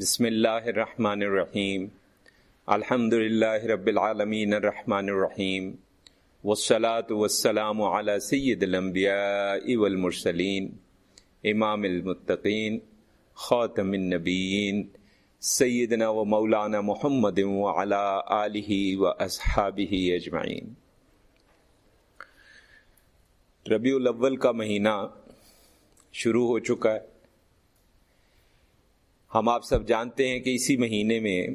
بسم اللہ الرحمن الرحیم۔ الحمد للہ رب العالمین الرحمن الرحیم۔ والصلاة والسلام على سید الانبیاء والمرسلین۔ امام المتقین، خاتم النبیین، سیدنا و مولانا محمد وعلى آلہ و اصحابہ اجمعین۔ ربیع الاول کا مہینہ شروع ہو چکا ہے۔ ہم آپ سب جانتے ہیں کہ اسی مہینے میں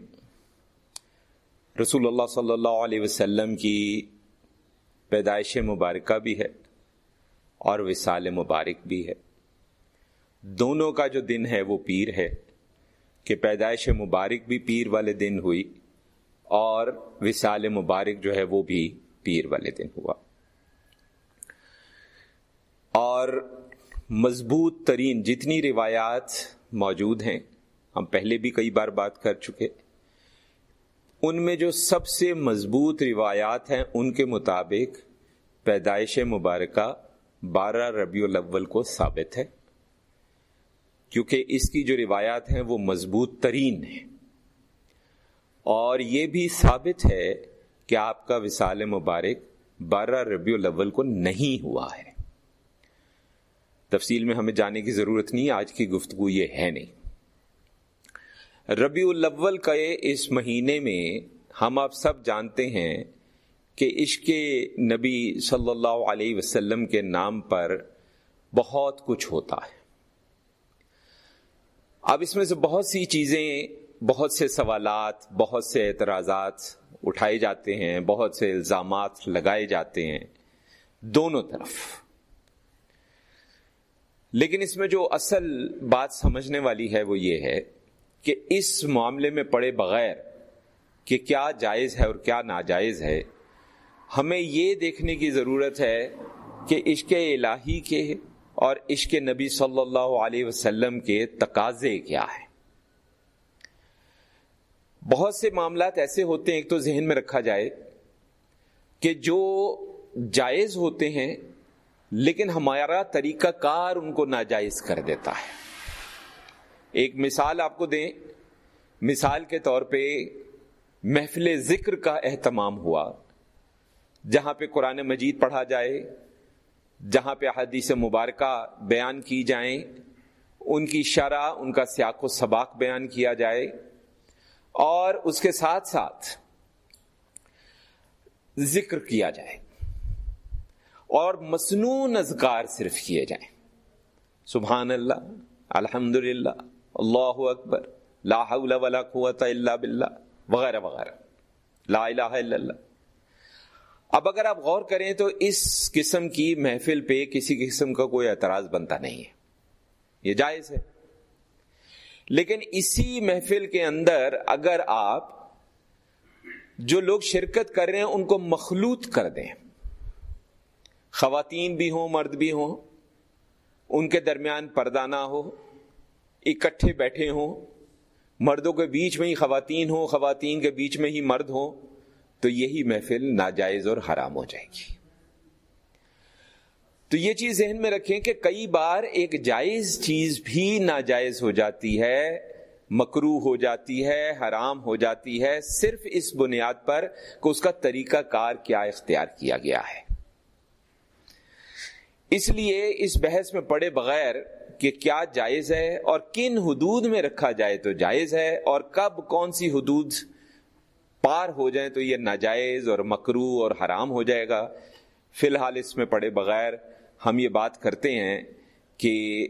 رسول اللہ صلی اللہ علیہ وسلم کی پیدائش مبارکہ بھی ہے اور وصال مبارک بھی ہے۔ دونوں کا جو دن ہے وہ پیر ہے کہ پیدائش مبارک بھی پیر والے دن ہوئی اور وصال مبارک جو ہے وہ بھی پیر والے دن ہوا۔ اور مضبوط ترین جتنی روایات موجود ہیں ہم پہلے بھی کئی بار بات کر چکے۔ ان میں جو سب سے مضبوط روایات ہیں، ان کے مطابق پیدائش مبارکہ بارہ ربیع الاول کو ثابت ہے۔ کیونکہ اس کی جو روایات ہیں، وہ مضبوط ترین ہیں۔ اور یہ بھی ثابت ہے کہ آپ کا وصال مبارک بارہ ربیع الاول کو نہیں ہوا ہے۔ تفصیل میں ہمیں جانے کی ضرورت نہیں، آج کی گفتگو یہ ہے نہیں۔ ربیع الاول کا اس مہینے میں ہم آپ سب جانتے ہیں کہ عشق نبی صلی اللہ علیہ وسلم کے نام پر بہت کچھ ہوتا ہے۔ اب اس میں سے بہت سی چیزیں، بہت سے سوالات، بہت سے اعتراضات اٹھائے جاتے ہیں، بہت سے الزامات لگائے جاتے ہیں دونوں طرف۔ لیکن اس میں جو اصل بات سمجھنے والی ہے وہ یہ ہے کہ اس معاملے میں پڑے بغیر کہ کیا جائز ہے اور کیا ناجائز ہے، ہمیں یہ دیکھنے کی ضرورت ہے کہ عشق الہی کے اور عشق نبی صلی اللہ علیہ وسلم کے تقاضے کیا ہیں۔ بہت سے معاملات ایسے ہوتے ہیں، ایک تو ذہن میں رکھا جائے کہ جو جائز ہوتے ہیں، لیکن ہمارا طریقہ کار ان کو ناجائز کر دیتا ہے۔ ایک مثال آپ کو دیں۔ مثال کے طور پہ محفل ذکر کا اہتمام ہوا۔ جہاں پہ قرآن مجید پڑھا جائے، جہاں پہ حدیث مبارکہ بیان کی جائیں، ان کی شرح، ان کا سیاق و سباق بیان کیا جائے۔ اور اس کے ساتھ ساتھ ذکر کیا جائے۔ اور مصنون اذکار صرف کیے جائیں۔ سبحان اللہ الحمد للہ اللہ اکبر لا حول ولا قوت الا باللہ وغیرہ وغیرہ لا الہ الا اللہ اب اگر آپ غور کریں تو اس قسم کی محفل پہ کسی قسم کا کوئی اعتراض بنتا نہیں ہے۔ یہ جائز ہے۔ لیکن اسی محفل کے اندر اگر آپ جو لوگ شرکت کر رہے ہیں ان کو مخلوط کر دیں۔ خواتین بھی ہوں، مرد بھی ہوں، ان کے درمیان پردہ نہ ہو۔ اکٹھے بیٹھے ہوں، مردوں کے بیچ میں ہی خواتین ہوں، خواتین کے بیچ میں ہی مرد ہوں، تو یہی محفل ناجائز اور حرام ہو جائے گی۔ تو یہ چیز ذہن میں رکھیں کہ کئی بار ایک جائز چیز بھی ناجائز ہو جاتی ہے مکرو ہو جاتی ہے، حرام ہو جاتی ہے، صرف اس بنیاد پر کہ اس کا طریقہ کار کیا اختیار کیا گیا ہے۔ اس لیے اس بحث میں پڑے بغیر کہ کیا جائز ہے اور کن حدود میں رکھا جائے تو جائز ہے اور کب کون سی حدود پار ہو جائیں تو یہ ناجائز اور مکرو اور حرام ہو جائے گا۔ فی الحال اس میں پڑے بغیر ہم یہ بات کرتے ہیں کہ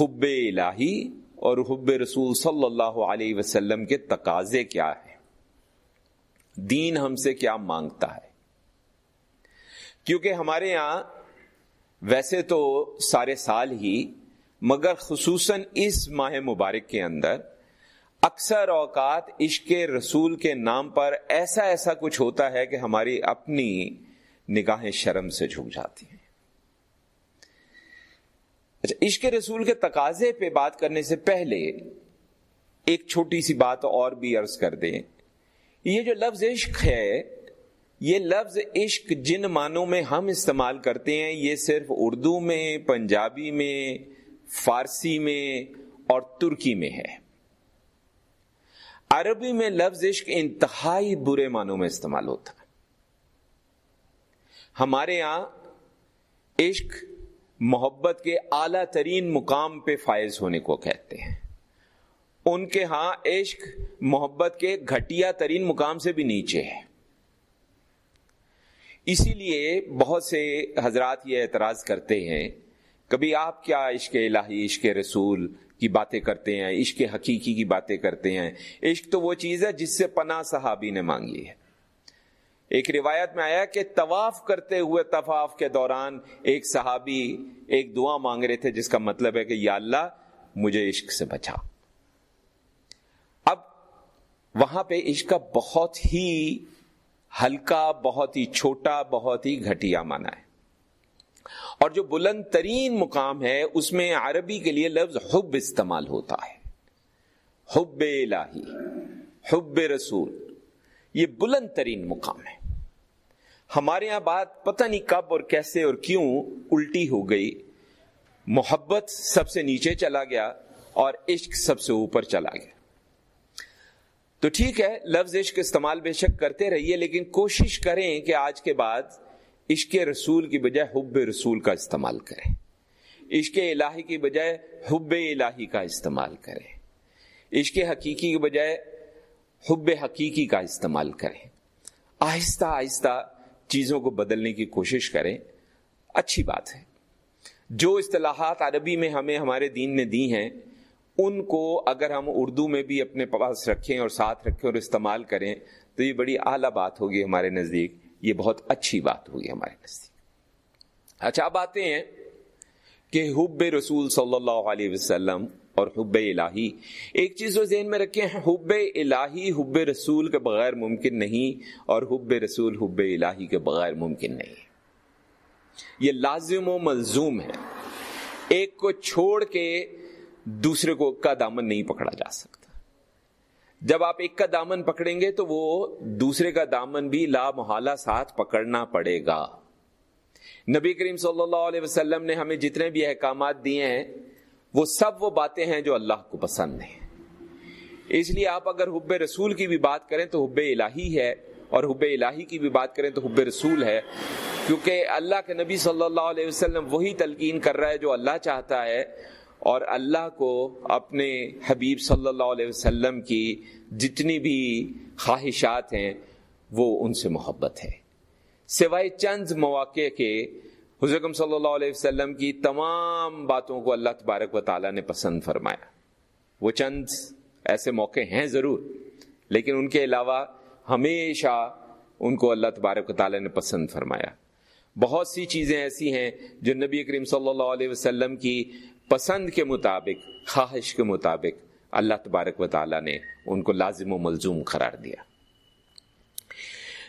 حب الہی اور حب رسول صلی اللہ علیہ وسلم کے تقاضے کیا ہیں۔ دین ہم سے کیا مانگتا ہے۔ کیونکہ ہمارے یہاں ویسے تو سارے سال ہی مگر خصوصاً اس ماہ مبارک کے اندر اکثر اوقات عشق رسول کے نام پر ایسا ایسا کچھ ہوتا ہے کہ ہماری اپنی نگاہیں شرم سے جھک جاتی ہیں۔ اچھا عشق رسول کے تقاضے پہ بات کرنے سے پہلے ایک چھوٹی سی بات اور بھی عرض کر دیں۔ یہ جو لفظ عشق ہے، یہ لفظ عشق جن معنوں میں ہم استعمال کرتے ہیں، یہ صرف اردو میں، پنجابی میں فارسی میں اور ترکی میں ہے۔ عربی میں لفظ عشق انتہائی برے معنوں میں استعمال ہوتا ہے۔ ہمارے یہاں عشق محبت کے اعلی ترین مقام پہ فائز ہونے کو کہتے ہیں۔ ان کے ہاں عشق محبت کے گھٹیا ترین مقام سے بھی نیچے ہے۔ اسی لیے بہت سے حضرات یہ اعتراض کرتے ہیں کبھی آپ کیا عشق الہی، عشق رسول کی باتیں کرتے ہیں، عشق حقیقی کی باتیں کرتے ہیں؟ عشق تو وہ چیز ہے جس سے پناہ صحابی نے مانگی ہے۔ ایک روایت میں آیا کہ طواف کرتے ہوئے، طواف کے دوران ایک صحابی ایک دعا مانگ رہے تھے، جس کا مطلب ہے کہ یا اللہ، مجھے عشق سے بچا اب وہاں پہ عشق کا بہت ہی ہلکا، بہت ہی چھوٹا، بہت ہی گھٹیا مانا ہے۔ اور جو بلند ترین مقام ہے، اس میں عربی کے لیے لفظ حب استعمال ہوتا ہے۔ حب الہی، حب رسول، یہ بلند ترین مقام ہے۔ ہمارے یہاں بات پتہ نہیں کب اور کیسے اور کیوں الٹی ہو گئی۔ محبت سب سے نیچے چلا گیا اور عشق سب سے اوپر چلا گیا۔ تو ٹھیک ہے، لفظ عشق استعمال بے شک کرتے رہیے، لیکن کوشش کریں کہ آج کے بعد عشق رسول کی بجائے حب رسول کا استعمال کریں۔ عشق الہی کی بجائے حب الہی کا استعمال کریں۔ عشق حقیقی کی بجائے حب حقیقی کا استعمال کریں۔ آہستہ آہستہ چیزوں کو بدلنے کی کوشش کریں۔ اچھی بات ہے۔ جو اصطلاحات عربی میں ہمیں ہمارے دین نے دی ہیں، ان کو اگر ہم اردو میں بھی اپنے پاس رکھیں اور ساتھ رکھیں اور استعمال کریں، تو یہ بڑی اعلیٰ بات ہوگی ہمارے نزدیک۔ یہ بہت اچھی بات ہوگی ہمارے نزدیک۔ اچھا اب آتے ہیں کہ حب رسول صلی اللہ علیہ وسلم اور حب الہی۔ ایک چیز وہ ذہن میں رکھیں، حب الہی حب رسول کے بغیر ممکن نہیں اور حب رسول حب الہی کے بغیر ممکن نہیں۔ یہ لازم و ملزوم ہے۔ ایک کو چھوڑ کے دوسرے کو کا دامن نہیں پکڑا جا سکتا۔ جب آپ ایک کا دامن پکڑیں گے تو وہ دوسرے کا دامن بھی لا محالہ ساتھ پکڑنا پڑے گا۔ نبی کریم صلی اللہ علیہ وسلم نے ہمیں جتنے بھی احکامات دیے ہیں، وہ سب وہ باتیں ہیں جو اللہ کو پسند ہیں۔ اس لیے آپ اگر حب رسول کی بھی بات کریں تو حب الہی ہے اور حب الہی کی بھی بات کریں تو حب رسول ہے۔ کیونکہ اللہ کے نبی صلی اللہ علیہ وسلم وہی تلقین کر رہا ہے جو اللہ چاہتا ہے۔ اور اللہ کو اپنے حبیب صلی اللہ علیہ وسلم کی جتنی بھی خواہشات ہیں، وہ ان سے محبت ہے۔ سوائے چند مواقع کے حضرت صلی اللہ علیہ وسلم کی تمام باتوں کو اللہ تبارک و تعالیٰ نے پسند فرمایا۔ وہ چند ایسے موقع ہیں ضرور، لیکن ان کے علاوہ ہمیشہ ان کو اللہ تبارک و تعالیٰ نے پسند فرمایا۔ بہت سی چیزیں ایسی ہیں جو نبی کریم صلی اللہ علیہ وسلم کی پسند کے مطابق، خواہش کے مطابق اللہ تبارک و تعالیٰ نے ان کو لازم و ملزوم قرار دیا۔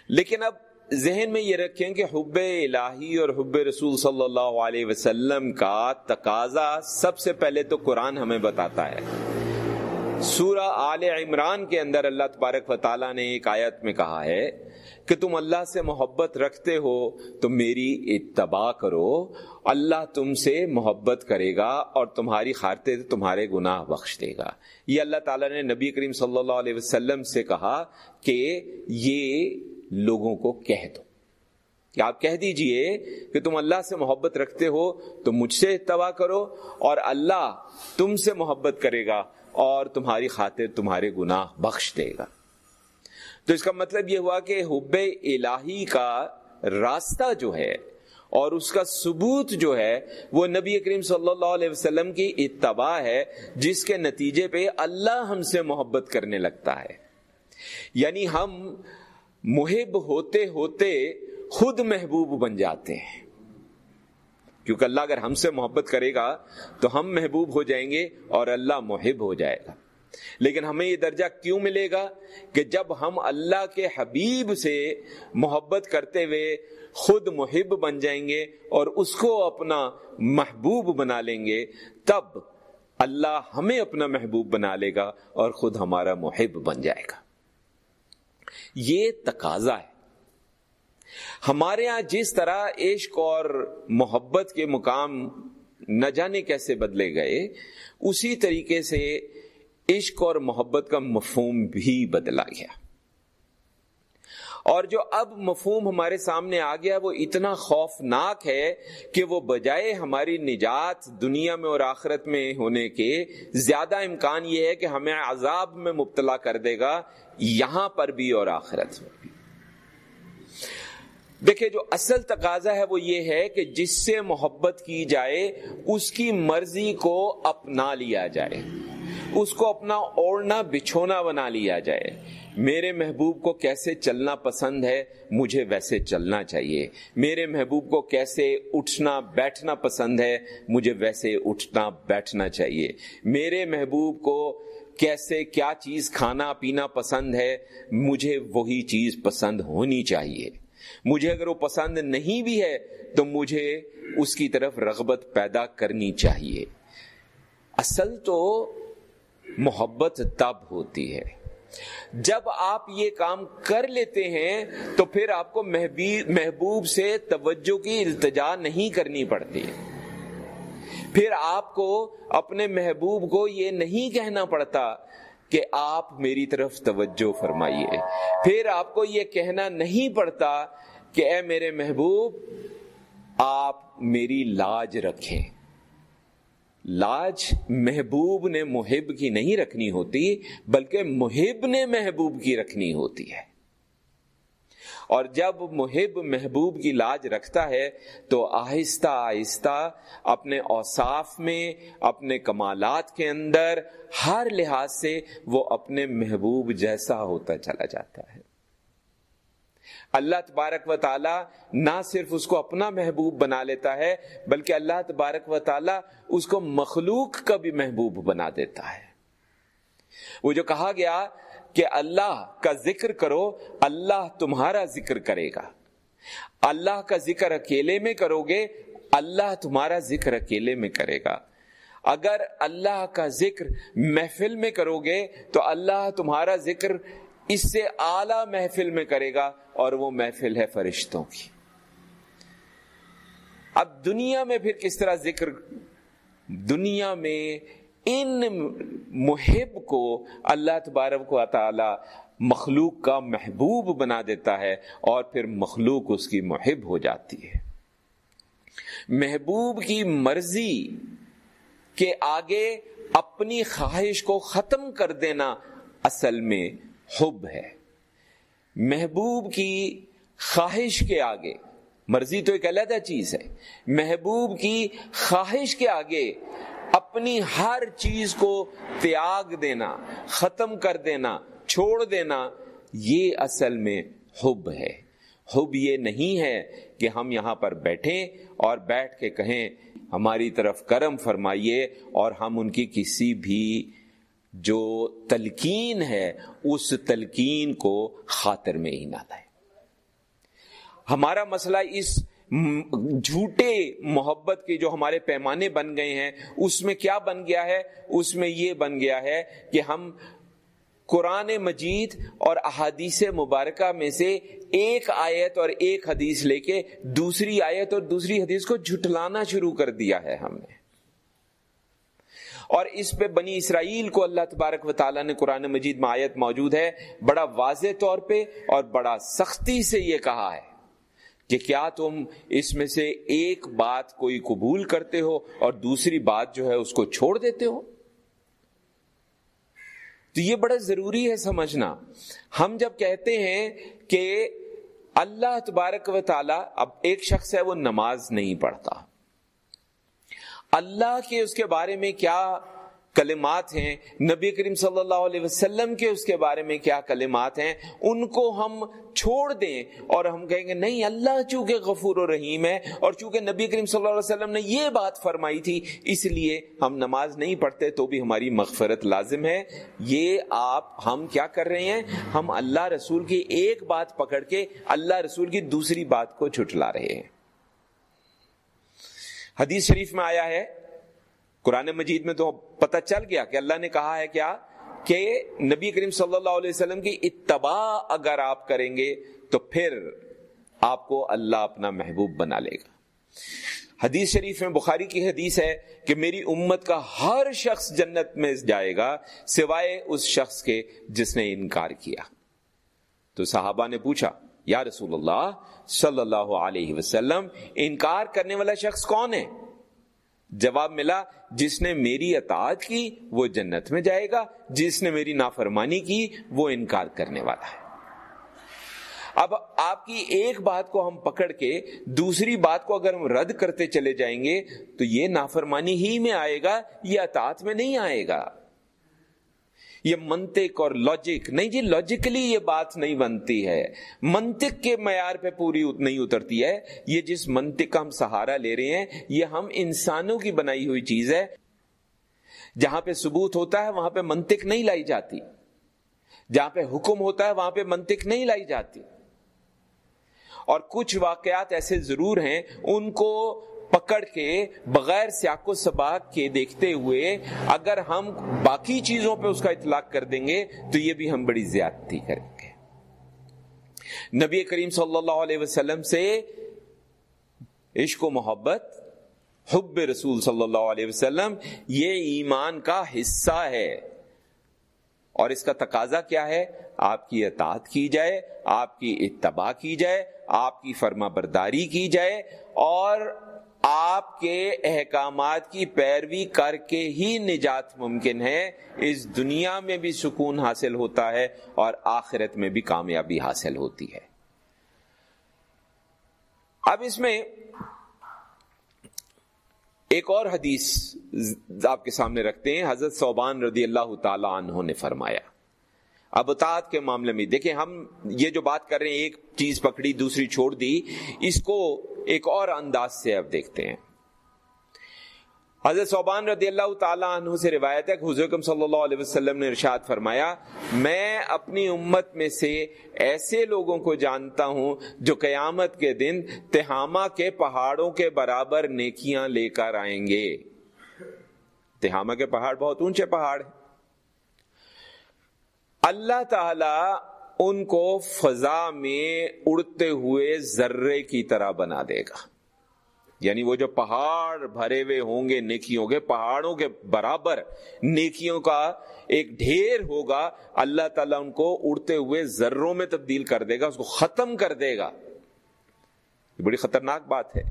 لیکن اب ذہن میں یہ رکھیں کہ حب الہی اور حب رسول صلی اللہ علیہ وسلم کا تقاضا سب سے پہلے تو قرآن ہمیں بتاتا ہے۔ سورہ آل عمران کے اندر اللہ تبارک و تعالیٰ نے ایک آیت میں کہا ہے کہ تم اللہ سے محبت رکھتے ہو تو میری اتباع کرو، اللہ تم سے محبت کرے گا اور تمہاری خارتے تمہارے گناہ بخش دے گا۔ یہ اللہ تعالیٰ نے نبی کریم صلی اللہ علیہ وسلم سے کہا کہ یہ لوگوں کو کہہ دو۔ کہ آپ کہہ دیجیے کہ تم اللہ سے محبت رکھتے ہو تو مجھ سے اتباع کرو اور اللہ تم سے محبت کرے گا۔ اور تمہاری خاطر تمہارے گناہ بخش دے گا۔ تو اس کا مطلب یہ ہوا کہ حب الہی کا راستہ جو ہے اور اس کا ثبوت جو ہے، وہ نبی کریم صلی اللہ علیہ وسلم کی اتباع ہے، جس کے نتیجے پہ اللہ ہم سے محبت کرنے لگتا ہے۔ یعنی ہم محب ہوتے ہوتے خود محبوب بن جاتے ہیں۔ کیونکہ اللہ اگر ہم سے محبت کرے گا تو ہم محبوب ہو جائیں گے اور اللہ محب ہو جائے گا۔ لیکن ہمیں یہ درجہ کیوں ملے گا کہ جب ہم اللہ کے حبیب سے محبت کرتے ہوئے خود محب بن جائیں گے اور اس کو اپنا محبوب بنا لیں گے، تب اللہ ہمیں اپنا محبوب بنا لے گا اور خود ہمارا محب بن جائے گا۔ یہ تقاضا ہے۔ ہمارے ہاں جس طرح عشق اور محبت کے مقام نہ جانے کیسے بدلے گئے، اسی طریقے سے عشق اور محبت کا مفہوم بھی بدلا گیا۔ اور جو اب مفہوم ہمارے سامنے آ گیا، وہ اتنا خوفناک ہے کہ وہ بجائے ہماری نجات دنیا میں اور آخرت میں ہونے کے زیادہ امکان یہ ہے کہ ہمیں عذاب میں مبتلا کر دے گا، یہاں پر بھی اور آخرت میں بھی۔ دیکھیں جو اصل تقاضا ہے وہ یہ ہے کہ جس سے محبت کی جائے، اس کی مرضی کو اپنا لیا جائے۔ اس کو اپنا اوڑنا بچھونا، بنا لیا جائے۔ میرے محبوب کو کیسے چلنا پسند ہے، مجھے ویسے چلنا چاہیے۔ میرے محبوب کو کیسے اٹھنا، بیٹھنا پسند ہے، مجھے ویسے اٹھنا، بیٹھنا چاہیے۔ میرے محبوب کو کیسے کیا چیز کھانا، پینا پسند ہے، مجھے وہی چیز پسند ہونی چاہیے۔ مجھے اگر وہ پسند نہیں بھی ہے تو مجھے اس کی طرف رغبت پیدا کرنی چاہیے۔ اصل تو محبت تب ہوتی ہے۔ جب آپ یہ کام کر لیتے ہیں تو پھر آپ کو محبوب سے توجہ کی التجا نہیں کرنی پڑتی۔ پھر آپ کو اپنے محبوب کو یہ نہیں کہنا پڑتا کہ آپ میری طرف توجہ فرمائیے۔ پھر آپ کو یہ کہنا نہیں پڑتا کہ اے میرے محبوب، آپ میری لاج رکھیں۔ لاج محبوب نے محب کی نہیں رکھنی ہوتی، بلکہ محب نے محبوب کی رکھنی ہوتی ہے۔ اور جب محب محبوب کی لاج رکھتا ہے تو آہستہ آہستہ اپنے اوصاف میں، اپنے کمالات کے اندر، ہر لحاظ سے وہ اپنے محبوب جیسا ہوتا چلا جاتا ہے۔ اللہ تبارک و تعالی نہ صرف اس کو اپنا محبوب بنا لیتا ہے، بلکہ اللہ تبارک و تعالی اس کو مخلوق کا بھی محبوب بنا دیتا ہے۔ وہ جو کہا گیا کہ اللہ کا ذکر کرو، اللہ تمہارا ذکر کرے گا۔ اللہ کا ذکر اکیلے میں کرو گے، اللہ تمہارا ذکر اکیلے میں کرے گا۔ اگر اللہ کا ذکر محفل میں کرو گے، تو اللہ تمہارا ذکر اس سے اعلی محفل میں کرے گا اور وہ محفل ہے فرشتوں کی۔ اب دنیا میں پھر کس طرح ذکر، دنیا میں ان محب کو اللہ تبارک و تعالی مخلوق کا محبوب بنا دیتا ہے اور پھر مخلوق اس کی محب ہو جاتی ہے۔ محبوب کی مرضی کے آگے اپنی خواہش کو ختم کر دینا اصل میں حب ہے۔ محبوب کی خواہش کے آگے، مرضی تو ایک علیحدہ چیز ہے۔ محبوب کی خواہش کے آگے اپنی ہر چیز کو تیاگ دینا، ختم کر دینا، چھوڑ دینا، یہ اصل میں حب ہے۔ حب یہ نہیں ہے کہ ہم یہاں پر بیٹھیں اور بیٹھ کے کہیں، ہماری طرف کرم فرمائیے اور ہم ان کی کسی بھی جو تلقین ہے، اس تلقین کو خاطر میں ہی نہ لائے ہمارا مسئلہ اس جھوٹے محبت کے جو ہمارے پیمانے بن گئے ہیں، اس میں کیا بن گیا ہے؟ اس میں یہ بن گیا ہے کہ ہم قرآن مجید اور احادیث مبارکہ میں سے ایک آیت اور ایک حدیث لے کے دوسری آیت اور دوسری حدیث کو جھٹلانا شروع کر دیا ہے ہم نے۔ اور اس پہ بنی اسرائیل کو اللہ تبارک و تعالیٰ نے قرآن مجید میں آیت موجود ہے۔ بڑا واضح طور پہ اور بڑا سختی سے یہ کہا ہے۔ کہ کیا تم اس میں سے ایک بات کوئی قبول کرتے ہو اور دوسری بات جو ہے اس کو چھوڑ دیتے ہو؟ تو یہ بڑا ضروری ہے سمجھنا۔ ہم جب کہتے ہیں کہ اللہ تبارک و تعالی، اب ایک شخص ہے، وہ نماز نہیں پڑھتا۔ اللہ کے اس کے بارے میں کیا کلمات ہیں۔ نبی کریم صلی اللہ علیہ وسلم کے اس کے بارے میں کیا کلمات ہیں؟ ان کو ہم چھوڑ دیں اور ہم کہیں گے، نہیں، اللہ چونکہ غفور و رحیم ہے اور چونکہ نبی کریم صلی اللہ علیہ وسلم نے یہ بات فرمائی تھی، اس لیے ہم نماز نہیں پڑھتے تو بھی ہماری مغفرت لازم ہے۔ یہ آپ، ہم کیا کر رہے ہیں؟ ہم اللہ رسول کی ایک بات پکڑ کے اللہ رسول کی دوسری بات کو چھٹلا رہے ہیں۔ حدیث شریف میں آیا ہے قرآن مجید میں تو پتہ چل گیا کہ اللہ نے کہا ہے کیا کہ نبی کریم صلی اللہ علیہ وسلم کی اتباع اگر آپ کریں گے تو پھر آپ کو اللہ اپنا محبوب بنا لے گا۔ حدیث شریف میں بخاری کی حدیث ہے کہ میری امت کا ہر شخص جنت میں جائے گا سوائے اس شخص کے جس نے انکار کیا۔ تو صحابہ نے پوچھا، یا رسول اللہ صلی اللہ علیہ وسلم، انکار کرنے والا شخص کون ہے؟ جواب ملا، جس نے میری اطاعت کی، وہ جنت میں جائے گا، جس نے میری نافرمانی کی، وہ انکار کرنے والا ہے۔ اب آپ کی ایک بات کو ہم پکڑ کے دوسری بات کو اگر ہم رد کرتے چلے جائیں گے، تو یہ نافرمانی ہی میں آئے گا، یہ اطاعت میں نہیں آئے گا۔ یہ منطق اور لاجک نہیں جی لاجکلی یہ بات نہیں بنتی ہے۔ منطق کے معیار پہ پوری نہیں اترتی ہے۔ یہ جس منطق کا ہم سہارا لے رہے ہیں، یہ ہم انسانوں کی بنائی ہوئی چیز ہے۔ جہاں پہ ثبوت ہوتا ہے، وہاں پہ منطق نہیں لائی جاتی۔ جہاں پہ حکم ہوتا ہے، وہاں پہ منطق نہیں لائی جاتی۔ اور کچھ واقعات ایسے ضرور ہیں، ان کو پکڑ کے بغیر سیاق و سباق کے دیکھتے ہوئے اگر ہم باقی چیزوں پہ اس کا اطلاق کر دیں گے تو یہ بھی ہم بڑی زیادتی کریں گے۔ نبی کریم صلی اللہ علیہ وسلم سے عشق و محبت، حب رسول صلی اللہ علیہ وسلم، یہ ایمان کا حصہ ہے۔ اور اس کا تقاضا کیا ہے؟ آپ کی اطاعت کی جائے، آپ کی اتباع کی جائے، آپ کی فرما برداری کی جائے اور آپ کے احکامات کی پیروی کر کے ہی نجات ممکن ہے، اس دنیا میں بھی سکون حاصل ہوتا ہے اور آخرت میں بھی کامیابی حاصل ہوتی ہے۔ اب اس میں ایک اور حدیث آپ کے سامنے رکھتے ہیں، حضرت صوبان رضی اللہ تعالی عنہ نے فرمایا۔ ابتاد کے معاملے میں دیکھیں، ہم یہ جو بات کر رہے ہیں، ایک چیز پکڑی، دوسری چھوڑ دی، اس کو ایک اور انداز سے اب دیکھتے ہیں۔ حضرت صوبان رضی اللہ تعالیٰ عنہ سے روایت ہے کہ حضرت صلی اللہ علیہ وسلم نے ارشاد فرمایا، میں اپنی امت میں سے ایسے لوگوں کو جانتا ہوں جو قیامت کے دن تہامہ کے پہاڑوں کے برابر نیکیاں لے کر آئیں گے۔ تہامہ کے پہاڑ بہت اونچے پہاڑ ہیں۔ اللہ تعالی ان کو فضا میں اڑتے ہوئے ذرے کی طرح بنا دے گا۔ یعنی وہ جو پہاڑ بھرے ہوئے ہوں گے نیکیوں کے، پہاڑوں کے برابر نیکیوں کا ایک ڈھیر ہوگا، اللہ تعالیٰ ان کو اڑتے ہوئے ذروں میں تبدیل کر دے گا، اس کو ختم کر دے گا۔ یہ بڑی خطرناک بات ہے۔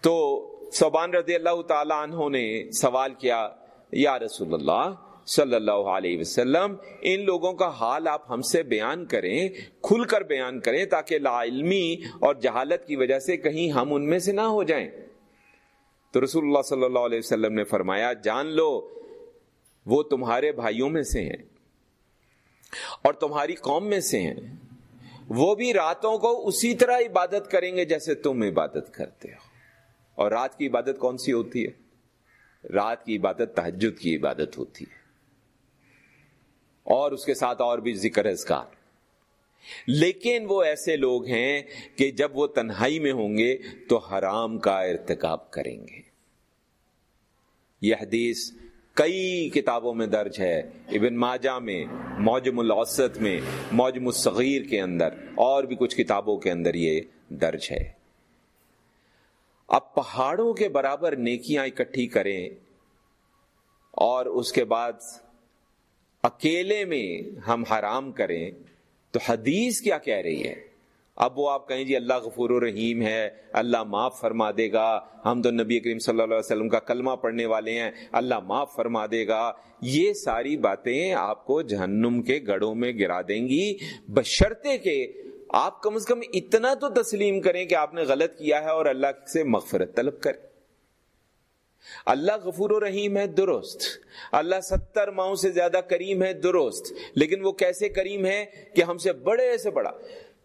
تو صوبان رضی اللہ تعالی عنہ نے سوال کیا، یا رسول اللہ صلی اللہ علیہ وسلم، ان لوگوں کا حال آپ ہم سے بیان کریں، کھل کر بیان کریں تاکہ لا علمی اور جہالت کی وجہ سے کہیں ہم ان میں سے نہ ہو جائیں۔ تو رسول اللہ صلی اللہ علیہ وسلم نے فرمایا، جان لو، وہ تمہارے بھائیوں میں سے ہیں اور تمہاری قوم میں سے ہیں۔ وہ بھی راتوں کو اسی طرح عبادت کریں گے جیسے تم عبادت کرتے ہو۔ اور رات کی عبادت کون سی ہوتی ہے؟ رات کی عبادت تحجد کی عبادت ہوتی ہے۔ اور اس کے ساتھ اور بھی ذکر اذکار لیکن وہ ایسے لوگ ہیں کہ جب وہ تنہائی میں ہوں گے تو حرام کا ارتکاب کریں گے۔ یہ حدیث کئی کتابوں میں درج ہے، ابن ماجہ میں، موجم الاوسط میں، موجم الصغیر کے اندر، اور بھی کچھ کتابوں کے اندر یہ درج ہے۔ اب پہاڑوں کے برابر نیکیاں اکٹھی کریں اور اس کے بعد اکیلے میں ہم حرام کریں تو حدیث کیا کہہ رہی ہے؟ اب وہ آپ کہیں جی اللہ غفور و رحیم ہے، اللہ معاف فرما دے گا۔ ہم تو نبی کریم صلی اللہ علیہ وسلم کا کلمہ پڑھنے والے ہیں، اللہ معاف فرما دے گا۔ یہ ساری باتیں آپ کو جہنم کے گڑوں میں گرا دیں گی۔ بشرتے کہ آپ کم از کم اتنا تو تسلیم کریں کہ آپ نے غلط کیا ہے اور اللہ سے مغفرت طلب کریں۔ اللہ غفور و رحیم ہے، درست۔ اللہ ستر ماؤں سے زیادہ کریم ہے، درست۔ لیکن وہ کیسے کریم ہے کہ ہم سے بڑے سے بڑا۔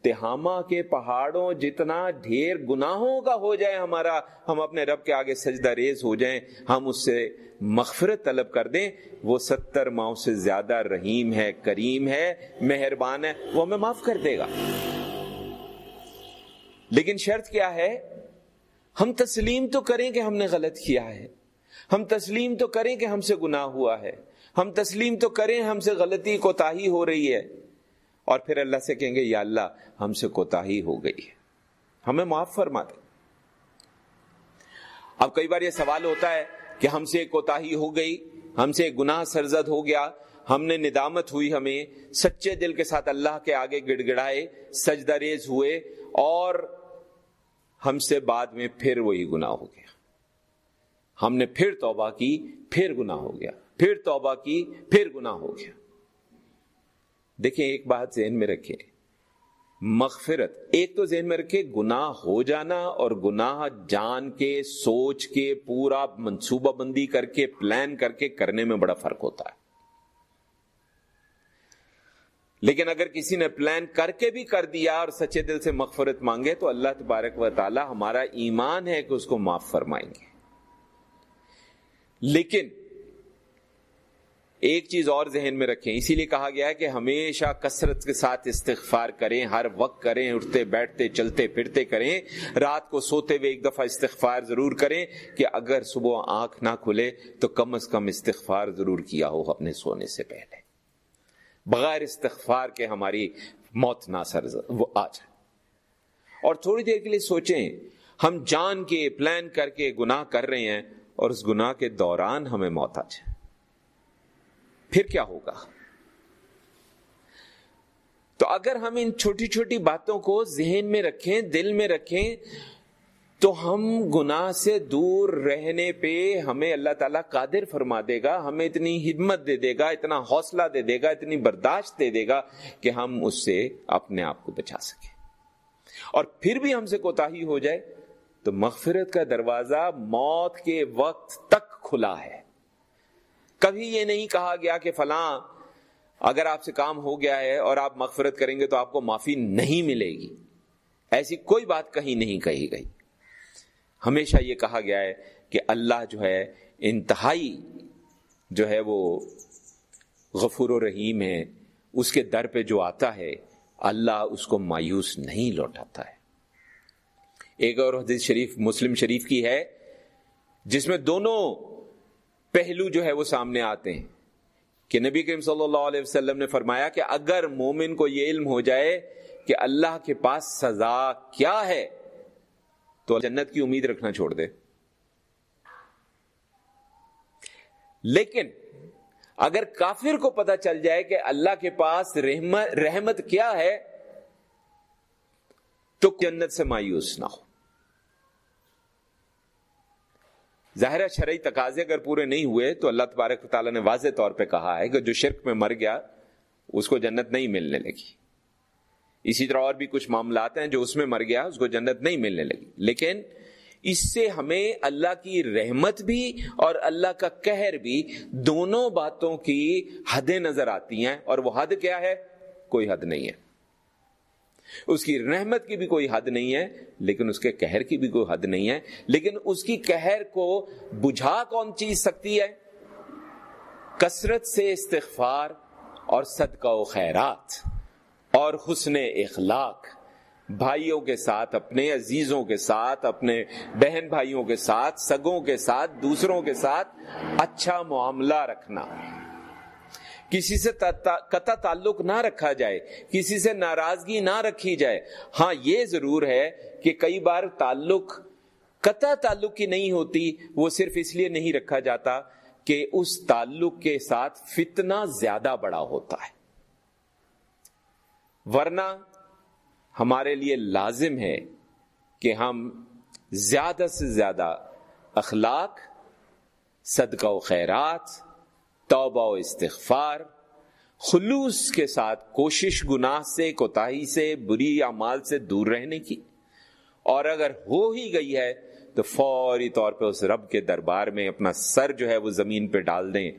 تہاما کے پہاڑوں جتنا ڈھیر گناہوں کا ہو جائے ہمارا، ہم اپنے رب کے آگے سجدہ ریز ہو جائیں، ہم اس سے مغفرت طلب کر دیں۔ وہ ستر ماؤں سے زیادہ رحیم ہے، کریم ہے، مہربان ہے، وہ ہمیں معاف کر دے گا۔ لیکن شرط کیا ہے؟ ہم تسلیم تو کریں کہ ہم نے غلط کیا ہے۔ ہم تسلیم تو کریں کہ ہم سے گناہ ہوا ہے۔ ہم تسلیم تو کریں ہم سے غلطی کوتا ہو رہی ہے۔ اور پھر اللہ سے کہیں گے، یا اللہ، ہم سے کوتا ہو گئی ہے۔ ہمیں معاف فرما دے۔ اب کئی بار یہ سوال ہوتا ہے کہ ہم سے کوتا ہو گئی، ہم سے گناہ سرزد ہو گیا، ہم نے ندامت ہوئی ہمیں، سچے دل کے ساتھ اللہ کے آگے گڑ گڑائے سجدہ ریز ہوئے، اور ہم سے بعد میں پھر وہی گناہ ہو گیا۔ ہم نے پھر توبہ کی، پھر گناہ ہو گیا۔ پھر توبہ کی، پھر گناہ ہو گیا۔ دیکھیں، ایک بات ذہن میں رکھیں۔ مغفرت، ایک تو ذہن میں رکھے گناہ ہو جانا اور گناہ جان کے، سوچ کے، پورا منصوبہ بندی کر کے، پلان کر کے کرنے میں بڑا فرق ہوتا ہے۔ لیکن اگر کسی نے پلان کر کے بھی کر دیا اور سچے دل سے مغفرت مانگے تو اللہ تبارک و تعالی ہمارا ایمان ہے کہ اس کو معاف فرمائیں گے۔ لیکن ایک چیز اور ذہن میں رکھیں، اسی لیے کہا گیا ہے کہ ہمیشہ کثرت کے ساتھ استغفار کریں، ہر وقت کریں، اٹھتے بیٹھتے، چلتے پھرتے کریں، رات کو سوتے ہوئے ایک دفعہ استغفار ضرور کریں کہ اگر صبح آنکھ نہ کھلے تو کم از کم استغفار ضرور کیا ہو اپنے سونے سے پہلے۔ بغیر استغفار کے ہماری موت نہ سر وہ آ جائے اور تھوڑی دیر کے لیے سوچیں، ہم جان کے، پلان کر کے گناہ کر رہے ہیں اور اس گناہ کے دوران ہمیں موت آ جائے پھر کیا ہوگا؟ تو اگر ہم ان چھوٹی چھوٹی باتوں کو ذہن میں رکھیں، دل میں رکھیں تو ہم گناہ سے دور رہنے پہ ہمیں اللہ تعالیٰ قادر فرما دے گا، ہمیں اتنی ہمت دے دے گا، اتنا حوصلہ دے دے گا، اتنی برداشت دے دے گا کہ ہم اس سے اپنے آپ کو بچا سکیں۔ اور پھر بھی ہم سے کوتا ہو جائے تو مغفرت کا دروازہ موت کے وقت تک کھلا ہے۔ کبھی یہ نہیں کہا گیا کہ فلاں، اگر آپ سے کام ہو گیا ہے اور آپ مغفرت کریں گے تو آپ کو معافی نہیں ملے گی۔ ایسی کوئی بات کہیں نہیں کہی گئی۔ ہمیشہ یہ کہا گیا ہے کہ اللہ جو ہے، انتہائی جو ہے وہ غفور و رحیم ہے، اس کے در پہ جو آتا ہے، اللہ اس کو مایوس نہیں لوٹاتا ہے۔ ایک اور حدیث شریف، مسلم شریف کی ہے، جس میں دونوں پہلو جو ہے وہ سامنے آتے ہیں۔ کہ نبی کریم صلی اللہ علیہ وسلم نے فرمایا کہ اگر مومن کو یہ علم ہو جائے کہ اللہ کے پاس سزا کیا ہے تو جنت کی امید رکھنا چھوڑ دے۔ لیکن اگر کافر کو پتا چل جائے کہ اللہ کے پاس رحمت رحمت کیا ہے، تو جنت سے مایوس نہ ہو۔ ظاہر شرعی تقاضے اگر پورے نہیں ہوئے، تو اللہ تبارک تعالیٰ نے واضح طور پہ کہا ہے کہ جو شرک میں مر گیا، اس کو جنت نہیں ملنے لگی۔ اسی طرح اور بھی کچھ معاملات ہیں جو اس میں مر گیا، اس کو جنت نہیں ملنے لگی۔ لیکن اس سے ہمیں اللہ کی رحمت بھی اور اللہ کا کہر بھی دونوں باتوں کی حدیں نظر آتی ہیں۔ اور وہ حد کیا ہے؟ کوئی حد نہیں ہے۔ اس کی رحمت کی بھی کوئی حد نہیں ہے، لیکن اس کے کہر کی بھی کوئی حد نہیں ہے۔ لیکن اس کی کہر کو بجھا کون چیز سکتی ہے؟ کثرت سے استغفار اور صدقہ و خیرات۔ اور حسن اخلاق، بھائیوں کے ساتھ، اپنے عزیزوں کے ساتھ، اپنے بہن بھائیوں کے ساتھ، سگوں کے ساتھ، دوسروں کے ساتھ اچھا معاملہ رکھنا۔ کسی سے قطع تعلق نہ رکھا جائے، کسی سے ناراضگی نہ رکھی جائے۔ ہاں یہ ضرور ہے کہ کئی بار تعلق قطع تعلق کی نہیں ہوتی، وہ صرف اس لیے نہیں رکھا جاتا کہ اس تعلق کے ساتھ فتنہ زیادہ بڑا ہوتا ہے۔ ورنہ ہمارے لیے لازم ہے کہ ہم زیادہ سے زیادہ اخلاق، صدقہ و خیرات، توبہ و استغفار، خلوص کے ساتھ کوشش گناہ سے، کوتاہی سے، بری اعمال سے دور رہنے کی۔ اور اگر ہو ہی گئی ہے تو فوری طور پہ اس رب کے دربار میں اپنا سر جو ہے وہ زمین پہ ڈال دیں۔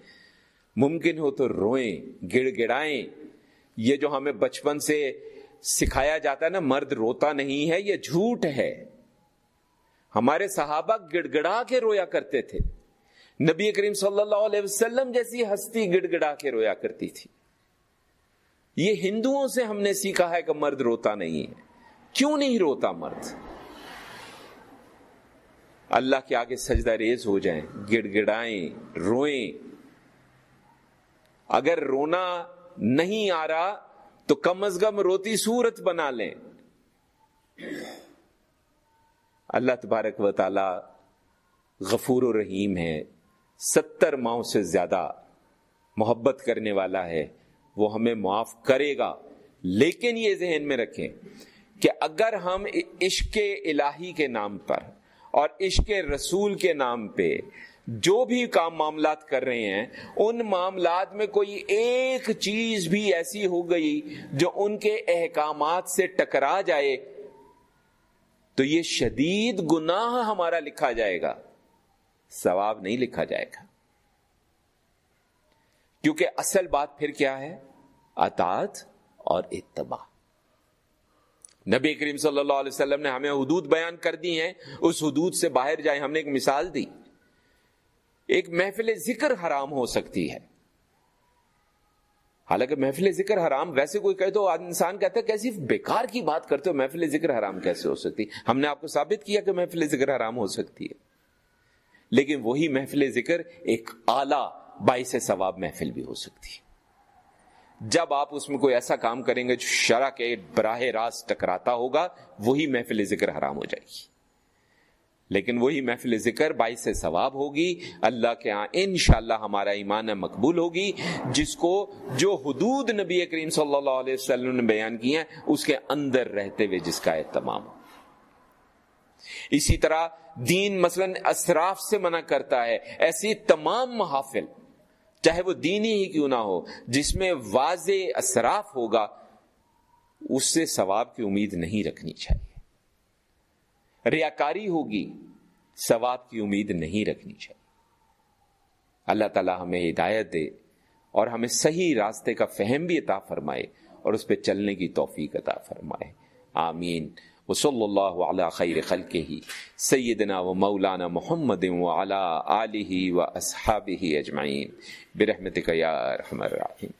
ممکن ہو تو روئیں، گڑ گڑائیں یہ جو ہمیں بچپن سے سکھایا جاتا ہے نا، مرد روتا نہیں ہے، یہ جھوٹ ہے۔ ہمارے صحابہ گڑ گڑا کے رویا کرتے تھے۔ نبی کریم صلی اللہ علیہ وسلم جیسی ہستی گڑ گڑا کے رویا کرتی تھی۔ یہ ہندوؤں سے ہم نے سیکھا ہے کہ مرد روتا نہیں ہے۔ کیوں نہیں روتا مرد؟ اللہ کے آگے سجدہ ریز ہو جائیں گڑ گڑائیں روئیں۔ اگر رونا نہیں آ رہا تو کم از کم روتی صورت بنا لیں۔ اللہ تبارک و تعالی غفور و رحیم ہے، ستر ماؤں سے زیادہ محبت کرنے والا ہے، وہ ہمیں معاف کرے گا۔ لیکن یہ ذہن میں رکھیں کہ اگر ہم عشق الہی کے نام پر اور عشق رسول کے نام پہ جو بھی کام معاملات کر رہے ہیں، ان معاملات میں کوئی ایک چیز بھی ایسی ہو گئی جو ان کے احکامات سے ٹکرا جائے، تو یہ شدید گناہ ہمارا لکھا جائے گا، ثواب نہیں لکھا جائے گا۔ کیونکہ اصل بات پھر کیا ہے؟ اطاعت اور اتباع۔ نبی کریم صلی اللہ علیہ وسلم نے ہمیں حدود بیان کر دی ہیں، اس حدود سے باہر جائیں، ہم نے ایک مثال دی۔ ایک محفل ذکر حرام ہو سکتی ہے۔ حالانکہ محفل ذکر حرام، ویسے کوئی کہے تو انسان کہتا ہے کیسی بیکار کی بات کرتے ہو، محفل ذکر حرام کیسے ہو سکتی؟ ہم نے آپ کو ثابت کیا کہ محفل ذکر حرام ہو سکتی ہے۔ لیکن وہی محفل ذکر ایک اعلی باعث ثواب محفل بھی ہو سکتی ہے۔ جب آپ اس میں کوئی ایسا کام کریں گے جو شرح کے براہ راست ٹکراتا ہوگا، وہی محفل ذکر حرام ہو جائے گی۔ لیکن وہی محفل ذکر باعث سے ثواب ہوگی۔ اللہ کے ہاں انشاءاللہ ہمارا ایمان مقبول ہوگی۔ جس کو جو حدود نبی کریم صلی اللہ علیہ وسلم نے بیان کی ہیں، اس کے اندر رہتے ہوئے جس کا اہتمام۔ ہو اسی طرح دین مثلا اسراف سے منع کرتا ہے، ایسی تمام محافل، چاہے وہ دینی ہی کیوں نہ ہو، جس میں واضح اسراف ہوگا، اس سے ثواب کی امید نہیں رکھنی چاہیے۔ ریاکاری ہوگی، ثواب کی امید نہیں رکھنی چاہیے۔ اللہ تعالی ہمیں ہدایت دے اور ہمیں صحیح راستے کا فہم بھی عطا فرمائے اور اس پہ چلنے کی توفیق عطا فرمائے۔ آمین۔ وصلی اللہ علی خیر خلقہ، سیدنا و مولانا محمد و علی آلہ و اصحابہ اجمعین۔ برحمتک یا رحم الرحیم